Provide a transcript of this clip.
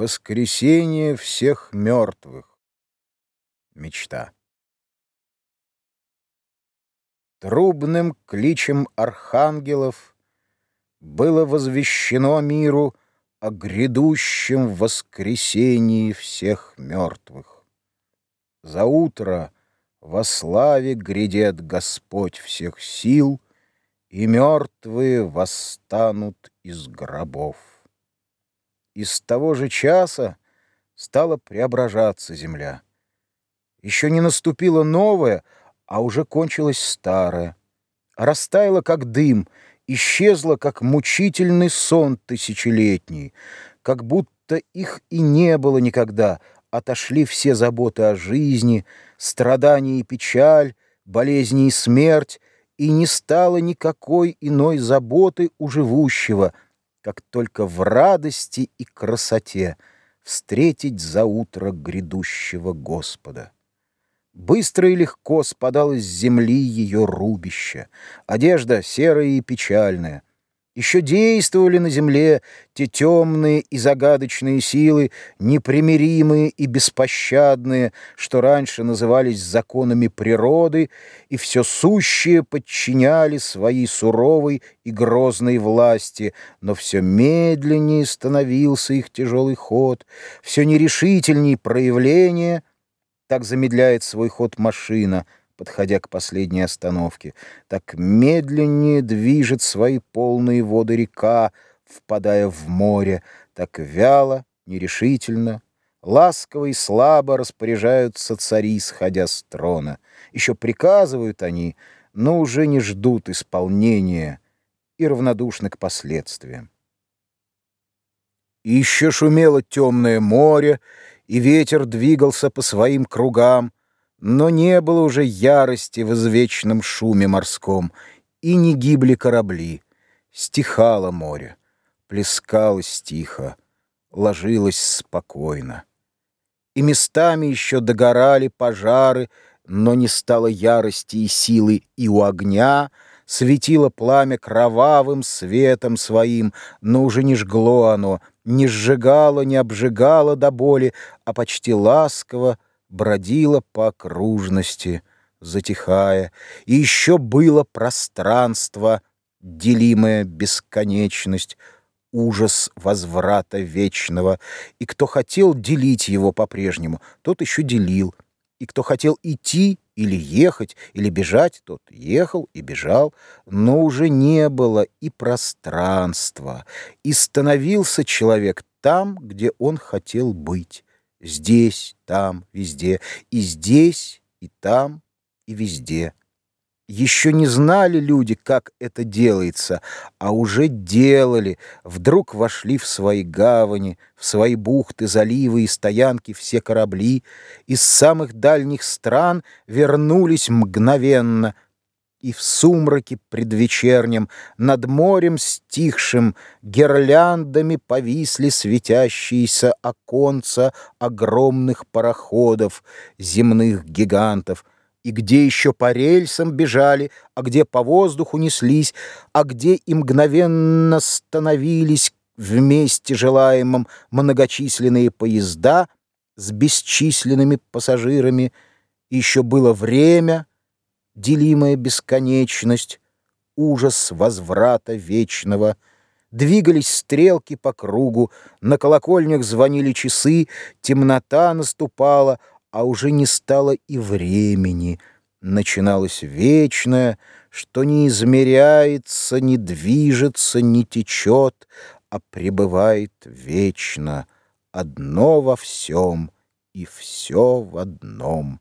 Воскресение всех мертвых. Мечта. Трубным кличем архангелов было возвещено миру о грядущем воскресении всех мертвых. За утро во славе грядет Господь всех сил, и мертвые восстанут из гробов. И с того же часа стала преображаться земля. Еще не наступило новое, а уже кончилось старое. Растаяло, как дым, исчезло, как мучительный сон тысячелетний, как будто их и не было никогда, отошли все заботы о жизни, страдания и печаль, болезни и смерть, и не стало никакой иной заботы у живущего — как только в радости и красоте встретить за утро грядущего Господа. Быстро и легко спадало с земли ее рубище, одежда серая и печальная — еще действовали на земле те темные и загадочные силы, непримиримые и беспощадные, что раньше назывались законами природы, и все сущее подчиняли своей суровой и грозной власти, но все медленнее становился их тяжелый ход, все нерешительней проявление, так замедляет свой ход машина — подходя к последней остановке. Так медленнее движет свои полные воды река, впадая в море, так вяло, нерешительно, ласково и слабо распоряжаются цари, сходя с трона. Еще приказывают они, но уже не ждут исполнения и равнодушны к последствиям. Еще шумело темное море, и ветер двигался по своим кругам, но не было уже ярости в извечном шуме морском, и не гибли корабли. Стихало море, плескалось тихо, ложилось спокойно. И местами еще догорали пожары, но не стало ярости и силы и у огня, светило пламя кровавым светом своим, но уже не жгло оно, не сжигало, не обжигало до боли, а почти ласково, бродила по окружности, затихая, и еще было пространство, делимая бесконечность, ужас возврата вечного, и кто хотел делить его по-прежнему, тот еще делил, и кто хотел идти или ехать, или бежать, тот ехал и бежал, но уже не было и пространства, и становился человек там, где он хотел быть. Здесь, там, везде, и здесь, и там, и везде. Еще не знали люди, как это делается, а уже делали. Вдруг вошли в свои гавани, в свои бухты, заливы и стоянки все корабли, из самых дальних стран вернулись мгновенно — и в сумраке предвечернем Над морем стихшим Гирляндами повисли Светящиеся оконца Огромных пароходов, Земных гигантов, И где еще по рельсам бежали, А где по воздуху неслись, А где и мгновенно становились Вместе желаемом Многочисленные поезда С бесчисленными пассажирами, Еще было время — делимая бесконечность, ужас возврата вечного. Двигались стрелки по кругу, на колокольнях звонили часы, темнота наступала, а уже не стало и времени. Начиналось вечное, что не измеряется, не движется, не течет, а пребывает вечно, одно во всем и все в одном.